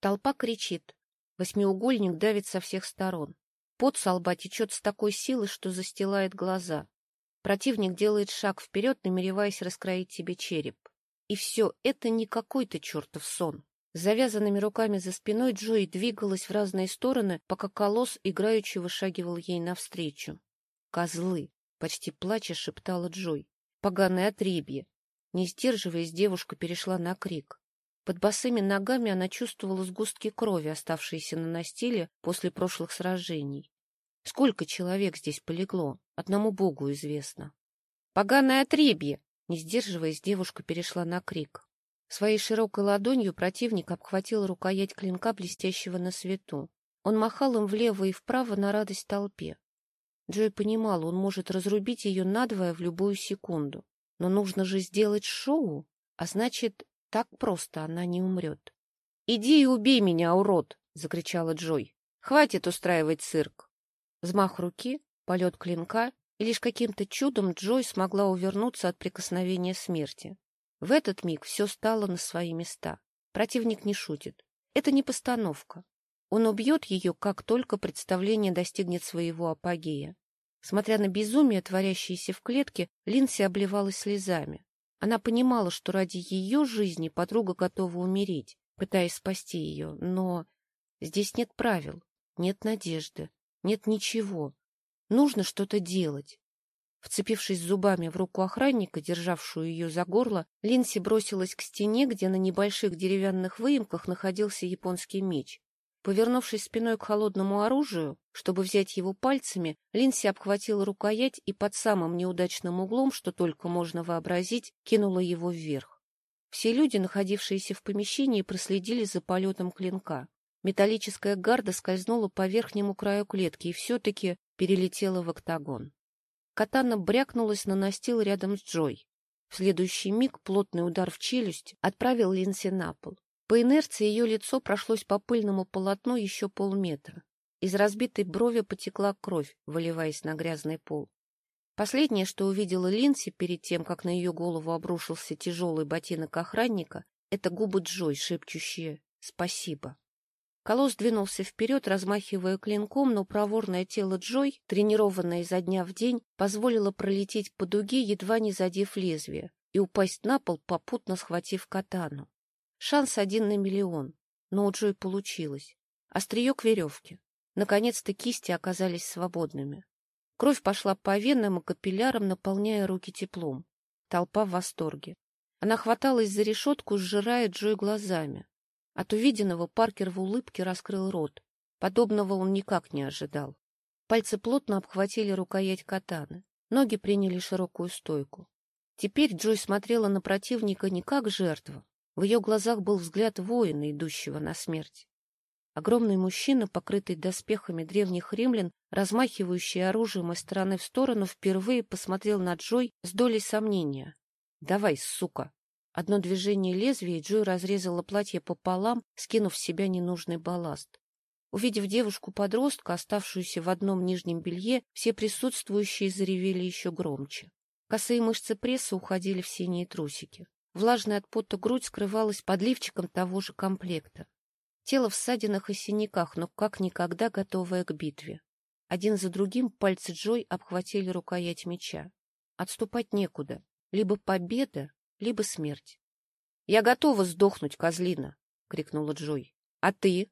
Толпа кричит. Восьмиугольник давит со всех сторон. Пот со лба течет с такой силой, что застилает глаза. Противник делает шаг вперед, намереваясь раскроить себе череп. И все это не какой-то чертов сон. Завязанными руками за спиной Джои двигалась в разные стороны, пока колосс играючи вышагивал ей навстречу. «Козлы!» — почти плача шептала Джой. «Поганое отребье!» Не сдерживаясь, девушка перешла на крик. Под босыми ногами она чувствовала сгустки крови, оставшиеся на настиле после прошлых сражений. Сколько человек здесь полегло, одному богу известно. «Поганое отребье!» Не сдерживаясь, девушка перешла на крик. Своей широкой ладонью противник обхватил рукоять клинка, блестящего на свету. Он махал им влево и вправо на радость толпе. Джой понимал, он может разрубить ее надвое в любую секунду. Но нужно же сделать шоу, а значит, так просто она не умрет. — Иди и убей меня, урод! — закричала Джой. — Хватит устраивать цирк! Взмах руки, полет клинка, и лишь каким-то чудом Джой смогла увернуться от прикосновения смерти. В этот миг все стало на свои места. Противник не шутит. Это не постановка. Он убьет ее, как только представление достигнет своего апогея. Смотря на безумие, творящееся в клетке, Линси обливалась слезами. Она понимала, что ради ее жизни подруга готова умереть, пытаясь спасти ее, но здесь нет правил, нет надежды, нет ничего. Нужно что-то делать. Вцепившись зубами в руку охранника, державшую ее за горло, Линси бросилась к стене, где на небольших деревянных выемках находился японский меч. Повернувшись спиной к холодному оружию, чтобы взять его пальцами, Линси обхватила рукоять и под самым неудачным углом, что только можно вообразить, кинула его вверх. Все люди, находившиеся в помещении, проследили за полетом клинка. Металлическая гарда скользнула по верхнему краю клетки и все-таки перелетела в октагон. Катана брякнулась на настил рядом с Джой. В следующий миг плотный удар в челюсть отправил Линси на пол. По инерции ее лицо прошлось по пыльному полотну еще полметра. Из разбитой брови потекла кровь, выливаясь на грязный пол. Последнее, что увидела Линси перед тем, как на ее голову обрушился тяжелый ботинок охранника, это губы Джой, шепчущие «Спасибо». Колосс двинулся вперед, размахивая клинком, но проворное тело Джой, тренированное изо дня в день, позволило пролететь по дуге, едва не задев лезвие, и упасть на пол, попутно схватив катану. Шанс один на миллион, но у Джой получилось. Острие к веревке. Наконец-то кисти оказались свободными. Кровь пошла по венам и капиллярам, наполняя руки теплом. Толпа в восторге. Она хваталась за решетку, сжирая Джой глазами. От увиденного Паркер в улыбке раскрыл рот. Подобного он никак не ожидал. Пальцы плотно обхватили рукоять катаны. Ноги приняли широкую стойку. Теперь Джой смотрела на противника не как жертва, в ее глазах был взгляд воина, идущего на смерть. Огромный мужчина, покрытый доспехами древних римлян, размахивающий оружием из стороны в сторону, впервые посмотрел на Джой с долей сомнения. «Давай, сука!» Одно движение лезвия, и Джой разрезала платье пополам, скинув в себя ненужный балласт. Увидев девушку-подростка, оставшуюся в одном нижнем белье, все присутствующие заревели еще громче. Косые мышцы пресса уходили в синие трусики. Влажная от пота грудь скрывалась под лифчиком того же комплекта. Тело в ссадинах и синяках, но как никогда готовое к битве. Один за другим пальцы Джой обхватили рукоять меча. Отступать некуда. Либо победа, либо смерть. — Я готова сдохнуть, козлина! — крикнула Джой. — А ты?